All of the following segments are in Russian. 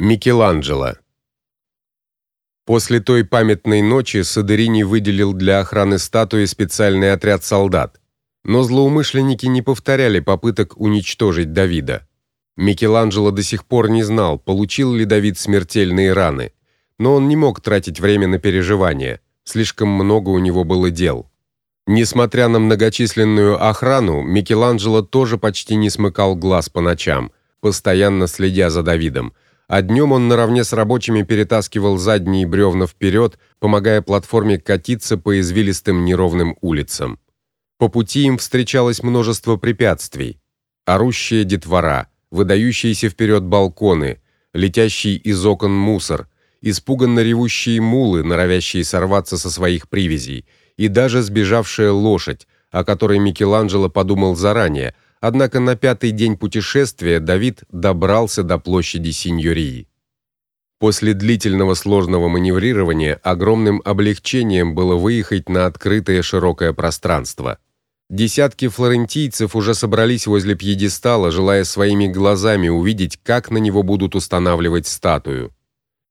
Микеланджело. После той памятной ночи Садерини выделил для охраны статуи специальный отряд солдат, но злоумышленники не повторяли попыток уничтожить Давида. Микеланджело до сих пор не знал, получил ли Давид смертельные раны, но он не мог тратить время на переживания, слишком много у него было дел. Несмотря на многочисленную охрану, Микеланджело тоже почти не смыкал глаз по ночам, постоянно следя за Давидом а днем он наравне с рабочими перетаскивал задние бревна вперед, помогая платформе катиться по извилистым неровным улицам. По пути им встречалось множество препятствий: орущая детвора, выдающиеся вперед балконы, летящий из окон мусор, испуганно ревущие мулы, норовящие сорваться со своих привязей, и даже сбежавшая лошадь, о которой Микеланджело подумал заранее, Однако на пятый день путешествия Давид добрался до площади Синьории. После длительного сложного маневрирования огромным облегчением было выехать на открытое широкое пространство. Десятки флорентийцев уже собрались возле пьедестала, желая своими глазами увидеть, как на него будут устанавливать статую.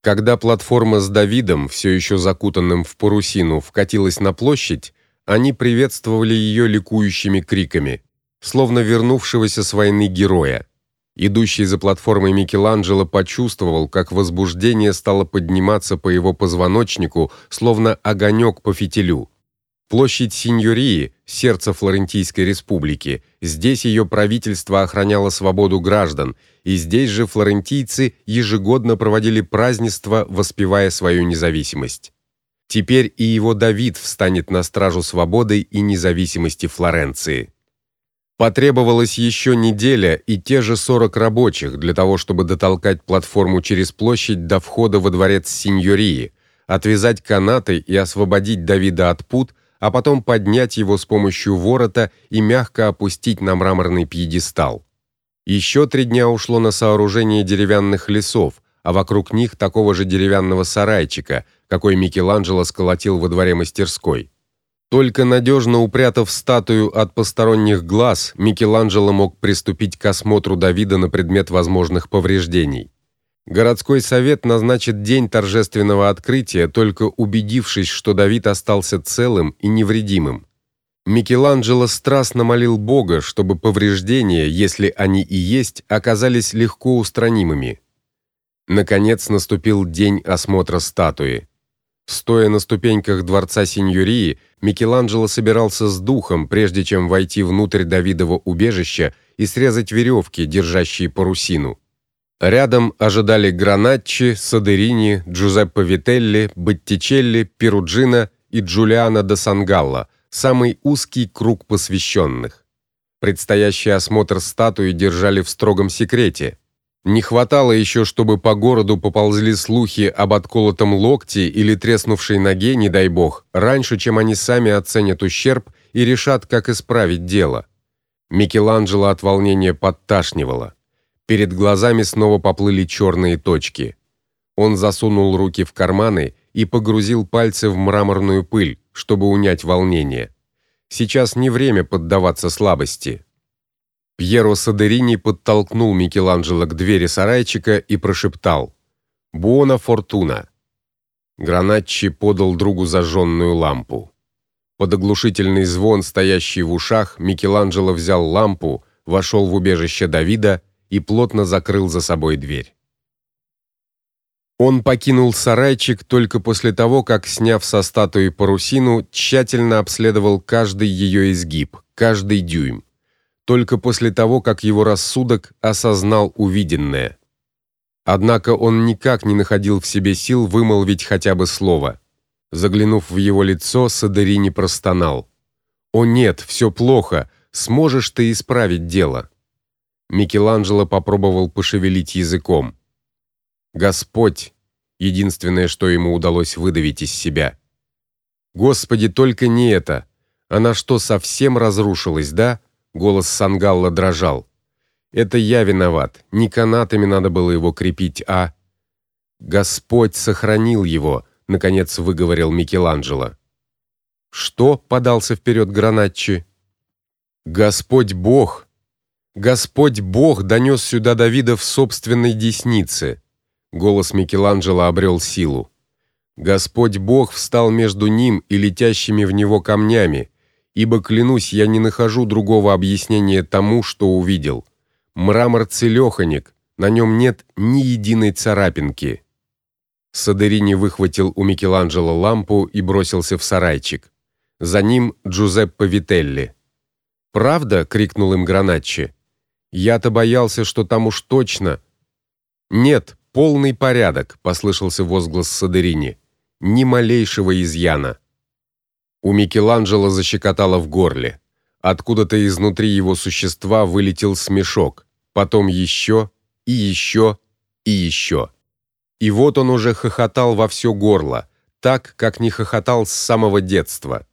Когда платформа с Давидом, все еще закутанным в парусину, вкатилась на площадь, они приветствовали ее ликующими криками словно вернувшегося с войны героя. Идущий за платформой Микеланджело почувствовал, как возбуждение стало подниматься по его позвоночнику, словно огонек по фитилю. Площадь Синьории, сердце Флорентийской республики. Здесь ее правительство охраняло свободу граждан, и здесь же флорентийцы ежегодно проводили празднества, воспевая свою независимость. Теперь и его Давид встанет на стражу свободы и независимости Флоренции. Потребовалась еще неделя и те же 40 рабочих для того, чтобы дотолкать платформу через площадь до входа во дворец Синьории, отвязать канаты и освободить Давида от пут, а потом поднять его с помощью ворота и мягко опустить на мраморный пьедестал. Еще три дня ушло на сооружение деревянных лесов, а вокруг них такого же деревянного сарайчика, какой Микеланджело сколотил во дворе мастерской. Только надежно упрятав статую от посторонних глаз, Микеланджело мог приступить к осмотру Давида на предмет возможных повреждений. Городской совет назначит день торжественного открытия, только убедившись, что Давид остался целым и невредимым. Микеланджело страстно молил Бога, чтобы повреждения, если они и есть, оказались легко устранимыми. Наконец наступил день осмотра статуи. Стоя на ступеньках дворца Синьории, Микеланджело собирался с духом, прежде чем войти внутрь Давидова убежища и срезать веревки, держащие парусину. Рядом ожидали Граначчи, Садерини, Джузеппе Вителли, Боттичелли, Перуджино и Джулиано да Сангалла, самый узкий круг посвященных. Предстоящий осмотр статуи держали в строгом секрете. Не хватало еще, чтобы по городу поползли слухи об отколотом локте или треснувшей ноге, не дай бог, раньше, чем они сами оценят ущерб и решат, как исправить дело. Микеланджело от волнения подташнивало. Перед глазами снова поплыли черные точки. Он засунул руки в карманы и погрузил пальцы в мраморную пыль, чтобы унять волнение. Сейчас не время поддаваться слабости. Пьеро Садерини подтолкнул Микеланджело к двери сарайчика и прошептал: "Буона фортуна". Граначчи подал другу зажженную лампу. Под оглушительный звон, стоящий в ушах, Микеланджело взял лампу, вошел в убежище Давида и плотно закрыл за собой дверь. Он покинул сарайчик только после того, как, сняв со статуи парусину, тщательно обследовал каждый ее изгиб, каждый дюйм только после того, как его рассудок осознал увиденное. Однако он никак не находил в себе сил вымолвить хотя бы слово. Заглянув в его лицо, Садерини простонал: "О нет, все плохо. Сможешь ты исправить дело?" Микеланджело попробовал пошевелить языком. "Господь", единственное, что ему удалось выдавить из себя. "Господи, только не это. Она что, совсем разрушилась, да?" Голос Сангалла дрожал. Это я виноват. Не канатами надо было его крепить, а Господь сохранил его, наконец выговорил Микеланджело. Что? подался вперед Граначчи. Господь Бог. Господь Бог донес сюда Давида в собственной деснице. Голос Микеланджело обрел силу. Господь Бог встал между ним и летящими в него камнями, ибо клянусь, я не нахожу другого объяснения тому, что увидел. Мрамор целёхонек, на нем нет ни единой царапинки. Садерини выхватил у Микеланджело лампу и бросился в сарайчик. За ним Джузеппе Вителли. "Правда?" крикнул им Граначчи. "Я-то боялся, что там уж точно". "Нет, полный порядок", послышался возглас Садерини. "Ни малейшего изъяна". У Микеланджело защекотало в горле. Откуда-то изнутри его существа вылетел смешок, потом еще и еще и еще. И вот он уже хохотал во все горло, так, как не хохотал с самого детства.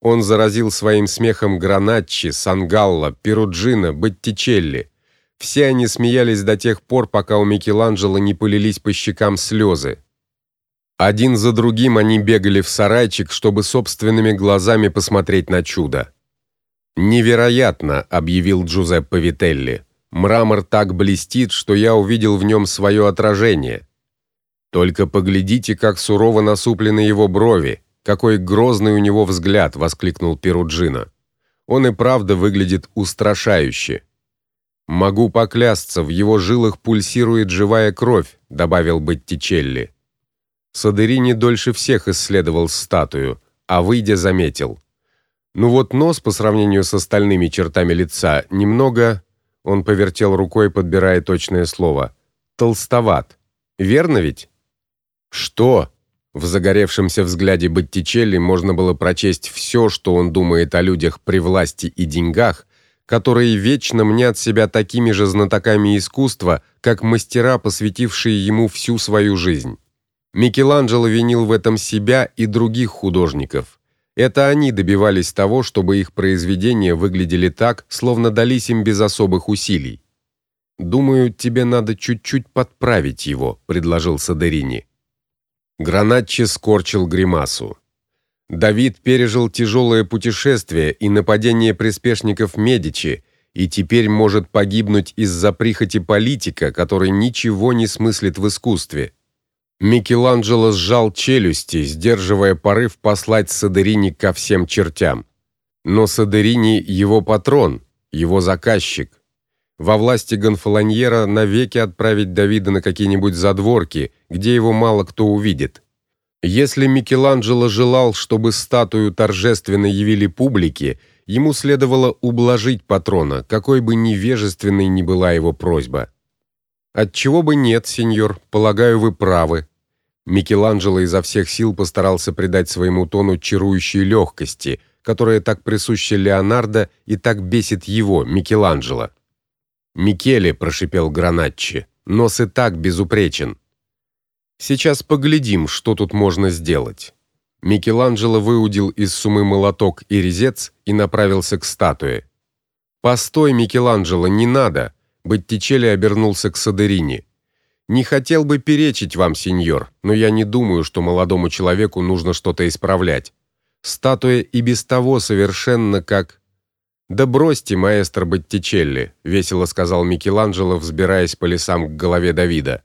Он заразил своим смехом Граначчи, Сангалла, Перуджино, Боттичелли. Все они смеялись до тех пор, пока у Микеланджело не полились по щекам слезы. Один за другим они бегали в сарайчик, чтобы собственными глазами посмотреть на чудо. Невероятно, объявил Джузеппе Вителли. Мрамор так блестит, что я увидел в нем свое отражение. Только поглядите, как сурово насуплены его брови, какой грозный у него взгляд, воскликнул Перуджино. Он и правда выглядит устрашающе. Могу поклясться, в его жилах пульсирует живая кровь, добавил Боттичелли. Садерини дольше всех исследовал статую, а выйдя заметил: "Ну вот нос по сравнению с остальными чертами лица немного", он повертел рукой, подбирая точное слово. "Толстоват. Верно ведь?" Что? В загоревшемся взгляде Боттичелли можно было прочесть все, что он думает о людях при власти и деньгах, которые вечно мнят себя такими же знатоками искусства, как мастера, посвятившие ему всю свою жизнь. Микеланджело винил в этом себя и других художников. Это они добивались того, чтобы их произведения выглядели так, словно дались им без особых усилий. Думаю, тебе надо чуть-чуть подправить его, предложил Садерини. Гранатчи скорчил гримасу. Давид пережил тяжелое путешествие и нападение приспешников Медичи и теперь может погибнуть из-за прихоти политика, который ничего не смыслит в искусстве. Микеланджело сжал челюсти, сдерживая порыв послать Садерини ко всем чертям. Но Садерини его патрон, его заказчик во власти Гонфолоньера навеки отправить Давида на какие-нибудь задворки, где его мало кто увидит. Если Микеланджело желал, чтобы статую торжественно явили публике, ему следовало ублажить патрона, какой бы невежественной ни была его просьба. Отчего бы нет, сеньор, полагаю, вы правы. Микеланджело изо всех сил постарался придать своему тону чарующей легкости, которая так присуща Леонардо и так бесит его, Микеланджело. Микеле прошипел Граначчи. Нос и так безупречен. Сейчас поглядим, что тут можно сделать. Микеланджело выудил из сумы молоток и резец и направился к статуе. Постой, Микеланджело, не надо, Боттичелли обернулся к Садерини. Не хотел бы перечить вам, сеньор, но я не думаю, что молодому человеку нужно что-то исправлять. Статуя и без того совершенно как да бросьте, маэстро Боттичелли, весело сказал Микеланджело, взбираясь по лесам к голове Давида.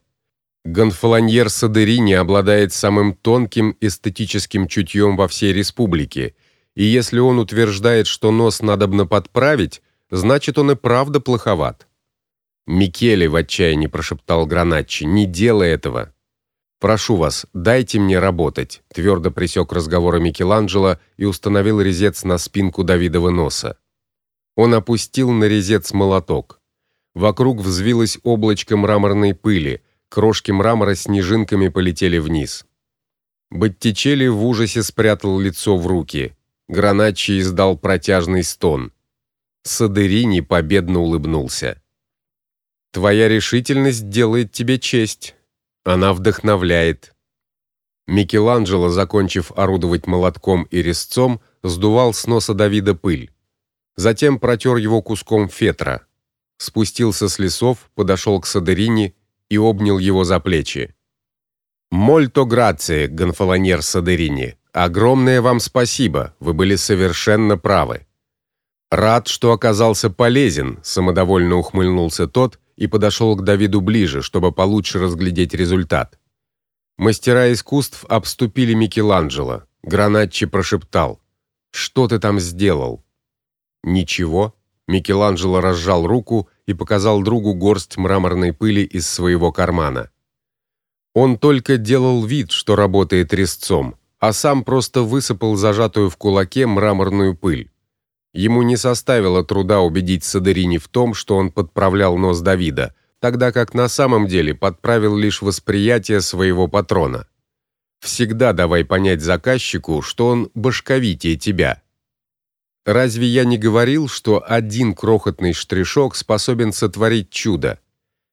Гонфолоньер Садерини обладает самым тонким эстетическим чутьем во всей республике, и если он утверждает, что нос надобно подправить, значит, он и правда плоховат. Микеле в отчаянии прошептал Граначчи: "Не делай этого. Прошу вас, дайте мне работать", твердо пресек разговор Микеланджело и установил резец на спинку Давидова носа. Он опустил на резец молоток. Вокруг взвилось облачко мраморной пыли, крошки мрамора снежинками полетели вниз. Боттичелли в ужасе спрятал лицо в руки. Граначчи издал протяжный стон. Садерини победно улыбнулся. Твоя решительность делает тебе честь. Она вдохновляет. Микеланджело, закончив орудовать молотком и резцом, сдувал с носа Давида пыль. Затем протер его куском фетра. Спустился с лесов, подошел к Садерини и обнял его за плечи. Мольто грации, гонфолоньер Садерини. Огромное вам спасибо, вы были совершенно правы. Рад, что оказался полезен, самодовольно ухмыльнулся тот и подошел к Давиду ближе, чтобы получше разглядеть результат. Мастера искусств обступили Микеланджело. Гранатчи прошептал: "Что ты там сделал?" "Ничего". Микеланджело разжал руку и показал другу горсть мраморной пыли из своего кармана. Он только делал вид, что работает резцом, а сам просто высыпал зажатую в кулаке мраморную пыль. Ему не составило труда убедить Садерини в том, что он подправлял нос Давида, тогда как на самом деле подправил лишь восприятие своего патрона. Всегда давай понять заказчику, что он башковитее тебя. Разве я не говорил, что один крохотный штришок способен сотворить чудо?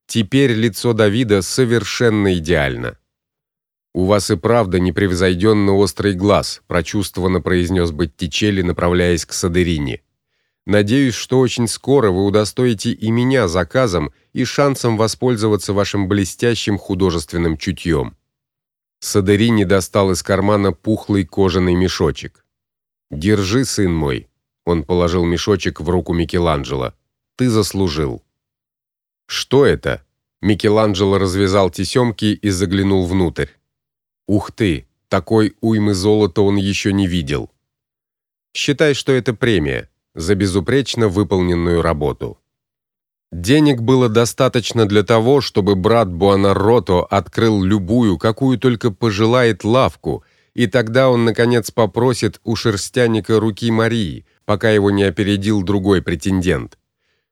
Теперь лицо Давида совершенно идеально. У вас и правда непревзойденно острый глаз, прочувствованно произнес Боттичелли, направляясь к Садерини. Надеюсь, что очень скоро вы удостоите и меня заказом и шансом воспользоваться вашим блестящим художественным чутьем. Садерини достал из кармана пухлый кожаный мешочек. Держи, сын мой. Он положил мешочек в руку Микеланджело. Ты заслужил. Что это? Микеланджело развязал тесемки и заглянул внутрь. Ух ты, такой уймы золота он еще не видел. Считай, что это премия за безупречно выполненную работу. Денег было достаточно для того, чтобы брат Буонаротто открыл любую, какую только пожелает лавку, и тогда он наконец попросит у шерстяника руки Марии, пока его не опередил другой претендент.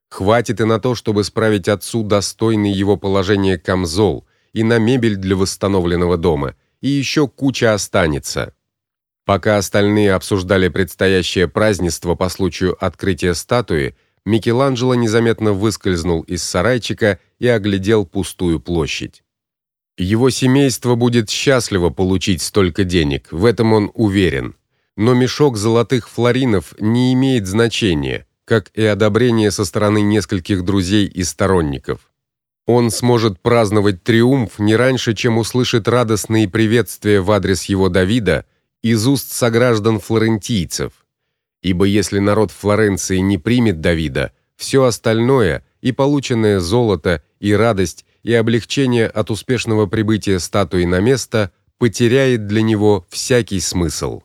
Хватит и на то, чтобы справить отцу достойный его положения камзол, и на мебель для восстановленного дома, и еще куча останется. Пока остальные обсуждали предстоящее празднество по случаю открытия статуи, Микеланджело незаметно выскользнул из сарайчика и оглядел пустую площадь. Его семейство будет счастливо получить столько денег, в этом он уверен. Но мешок золотых флоринов не имеет значения как и одобрение со стороны нескольких друзей и сторонников. Он сможет праздновать триумф не раньше, чем услышит радостные приветствия в адрес его Давида из уст сограждан флорентийцев. Ибо если народ Флоренции не примет Давида, все остальное, и полученное золото, и радость, и облегчение от успешного прибытия статуи на место потеряет для него всякий смысл.